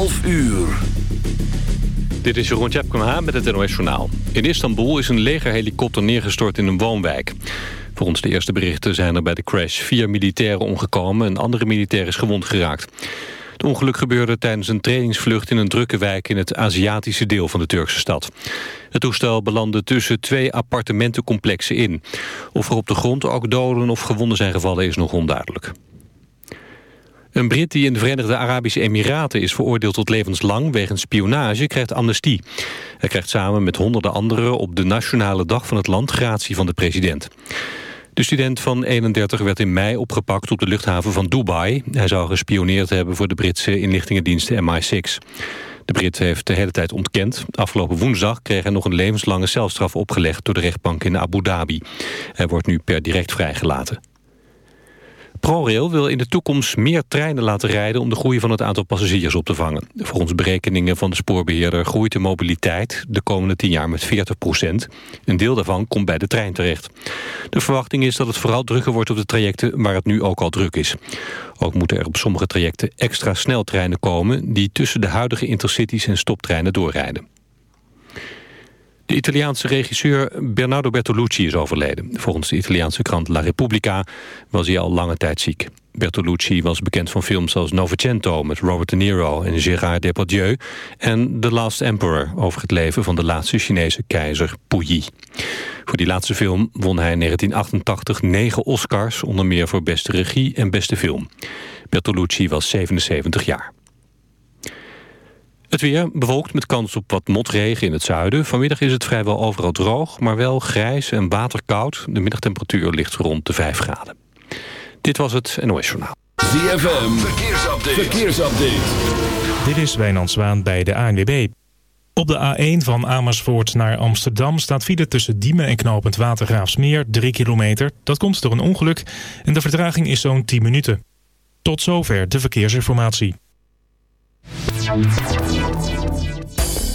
12 uur. Dit is Jeroen Tjepkema met het NOS Journaal. In Istanbul is een legerhelikopter neergestort in een woonwijk. Volgens de eerste berichten zijn er bij de crash vier militairen omgekomen... en andere militair is gewond geraakt. Het ongeluk gebeurde tijdens een trainingsvlucht in een drukke wijk... in het Aziatische deel van de Turkse stad. Het toestel belandde tussen twee appartementencomplexen in. Of er op de grond ook doden of gewonden zijn gevallen is nog onduidelijk. Een Brit die in de Verenigde Arabische Emiraten is veroordeeld tot levenslang wegens spionage krijgt amnestie. Hij krijgt samen met honderden anderen op de nationale dag van het land gratie van de president. De student van 31 werd in mei opgepakt op de luchthaven van Dubai. Hij zou gespioneerd hebben voor de Britse inlichtingendienst MI6. De Brit heeft de hele tijd ontkend. Afgelopen woensdag kreeg hij nog een levenslange celstraf opgelegd... door de rechtbank in Abu Dhabi. Hij wordt nu per direct vrijgelaten. ProRail wil in de toekomst meer treinen laten rijden... om de groei van het aantal passagiers op te vangen. Volgens berekeningen van de spoorbeheerder groeit de mobiliteit... de komende 10 jaar met 40 procent. Een deel daarvan komt bij de trein terecht. De verwachting is dat het vooral drukker wordt op de trajecten... waar het nu ook al druk is. Ook moeten er op sommige trajecten extra sneltreinen komen... die tussen de huidige intercities en stoptreinen doorrijden. De Italiaanse regisseur Bernardo Bertolucci is overleden. Volgens de Italiaanse krant La Repubblica was hij al lange tijd ziek. Bertolucci was bekend van films als Novecento met Robert De Niro en Gérard Depardieu... en The Last Emperor over het leven van de laatste Chinese keizer Puyi. Voor die laatste film won hij in 1988 negen Oscars... onder meer voor beste regie en beste film. Bertolucci was 77 jaar. Het weer bewolkt met kans op wat motregen in het zuiden. Vanmiddag is het vrijwel overal droog, maar wel grijs en waterkoud. De middagtemperatuur ligt rond de 5 graden. Dit was het NOS Journaal. ZFM, verkeersupdate. verkeersupdate. Dit is Wijnand Zwaan bij de ANWB. Op de A1 van Amersfoort naar Amsterdam staat file tussen Diemen en knooppunt Watergraafsmeer 3 kilometer. Dat komt door een ongeluk en de vertraging is zo'n 10 minuten. Tot zover de verkeersinformatie.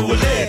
We'll live.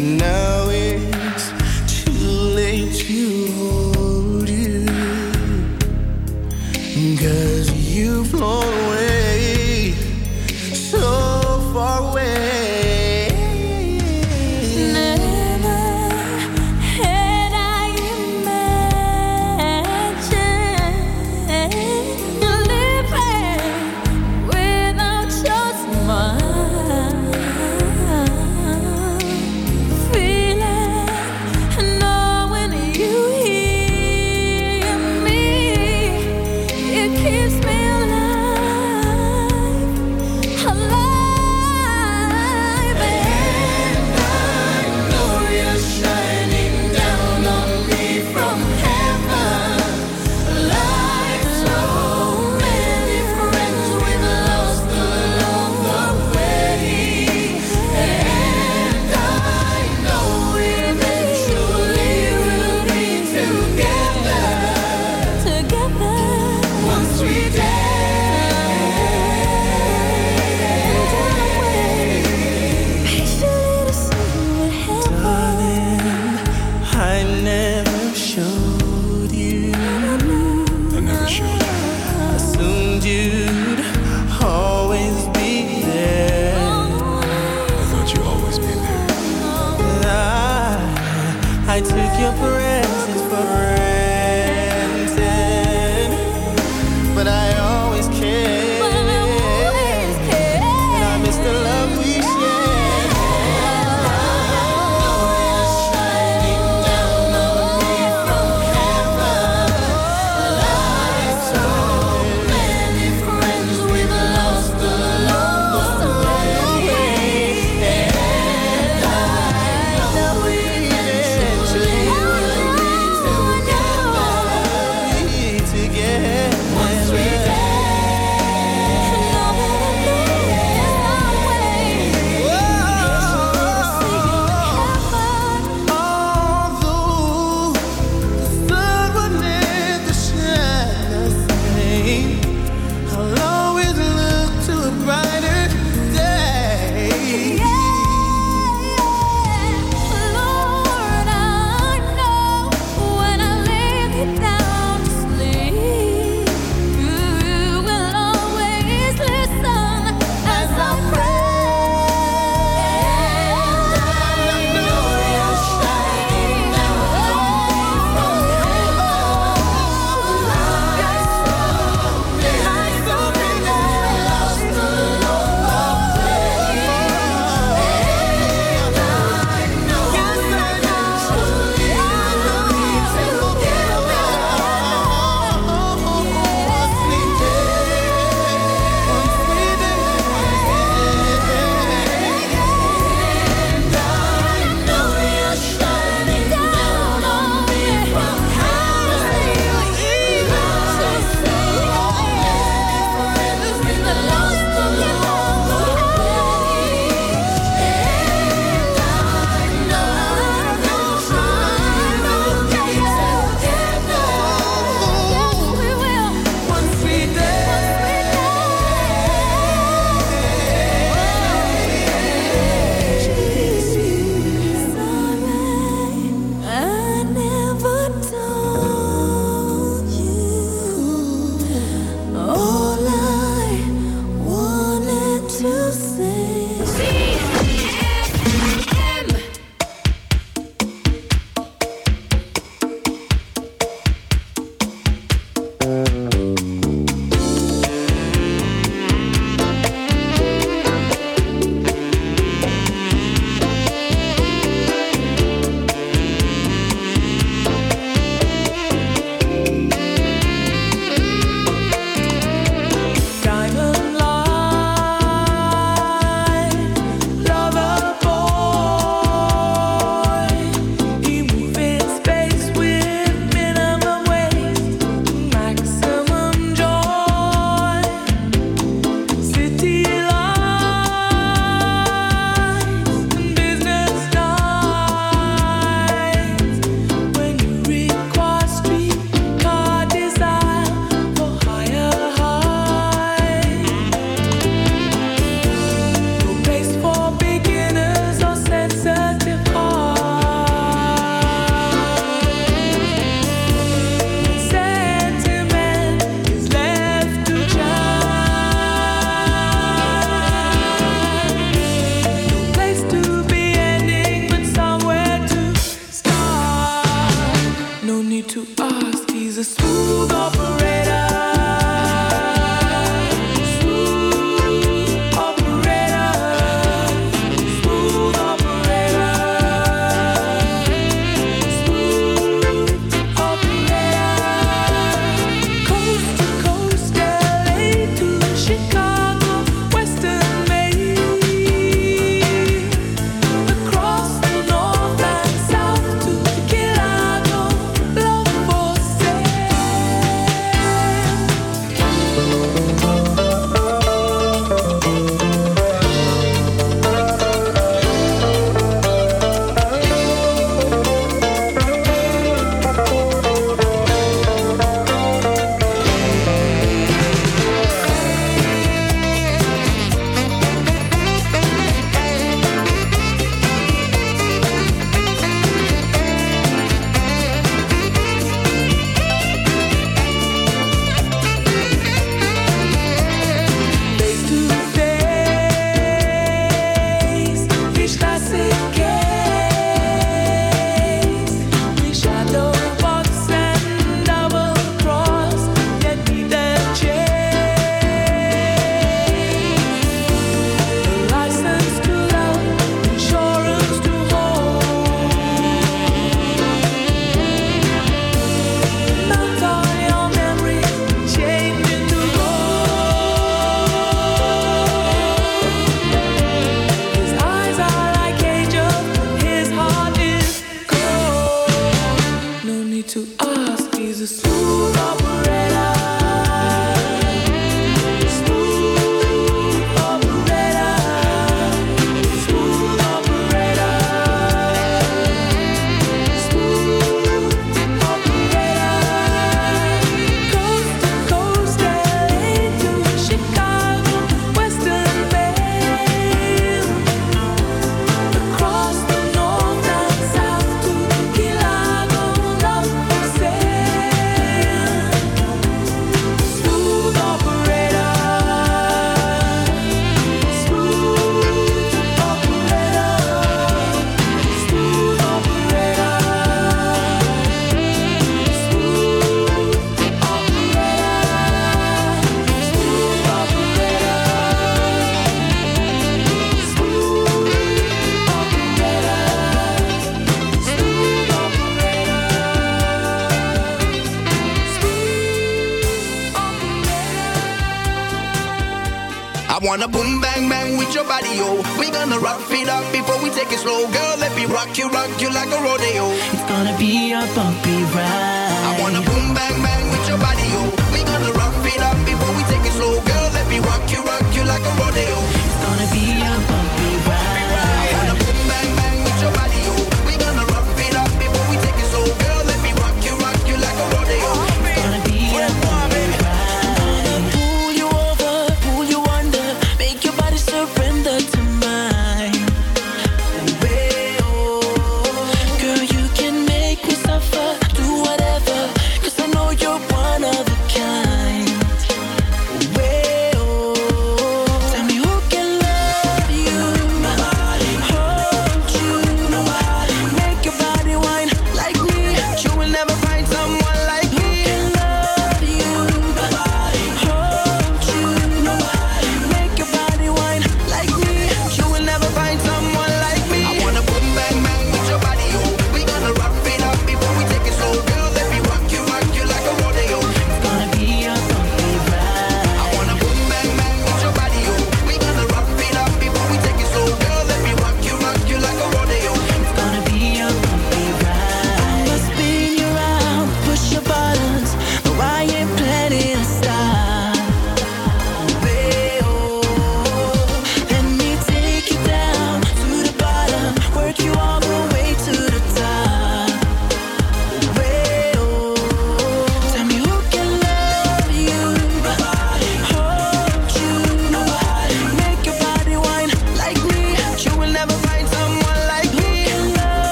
And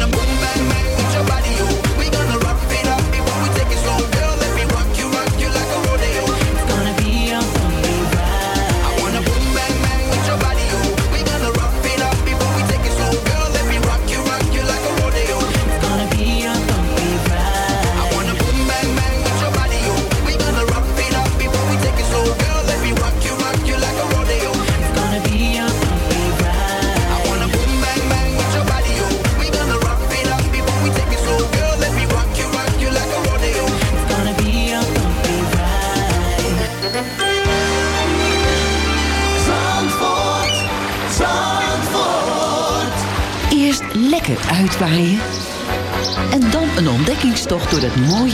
wanna boom bang bang.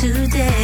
Today.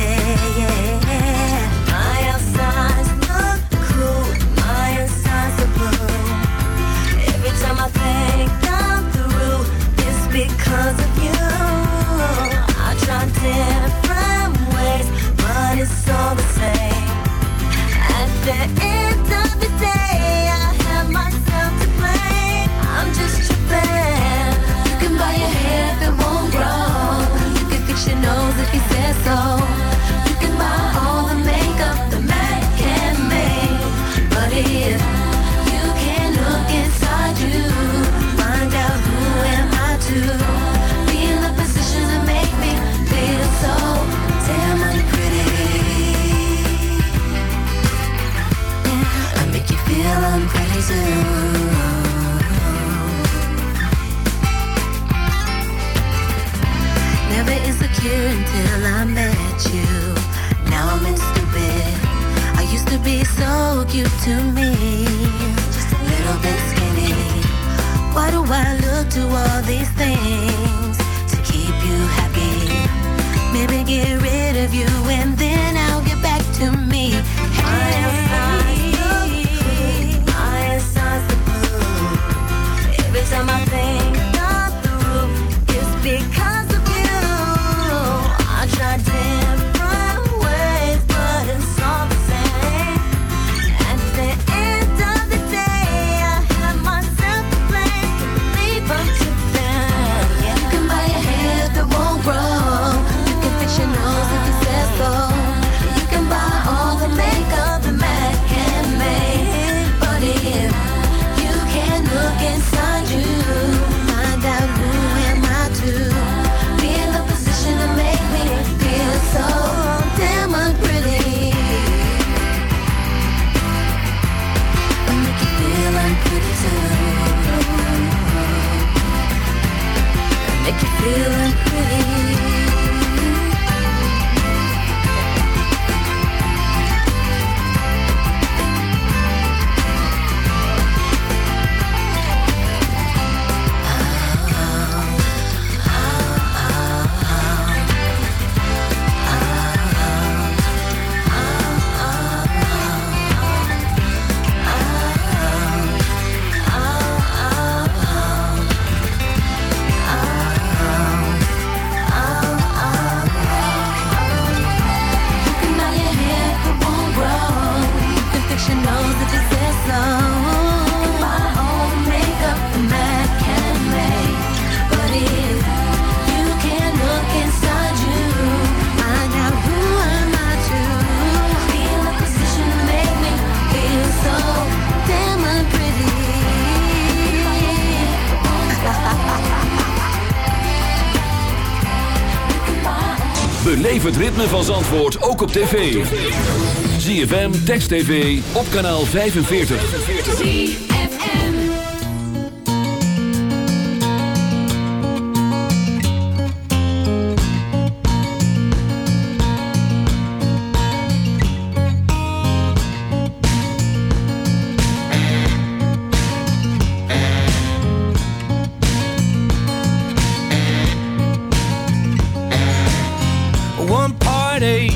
ook op tv. ZFM, Text TV, op kanaal 45. One party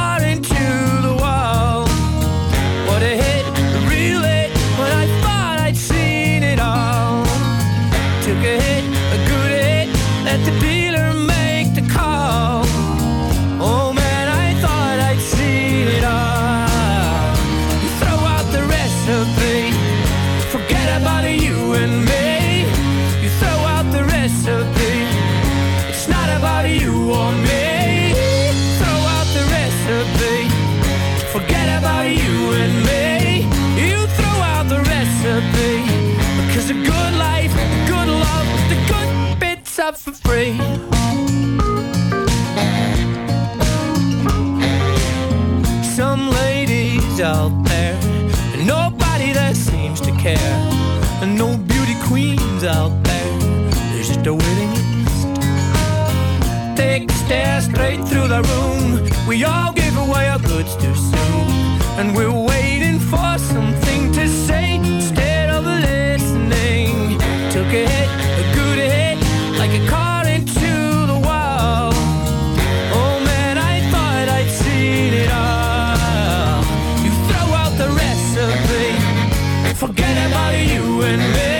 and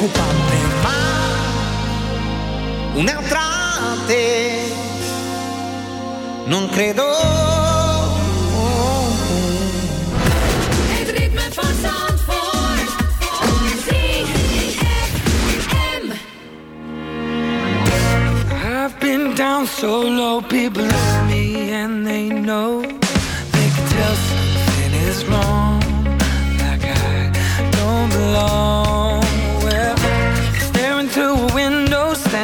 preoccupante, ma un'altra te non credo. Het ritme. I've been down so low, people love me and they know.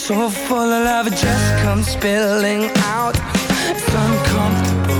So full of love, it just comes spilling out. It's uncomfortable.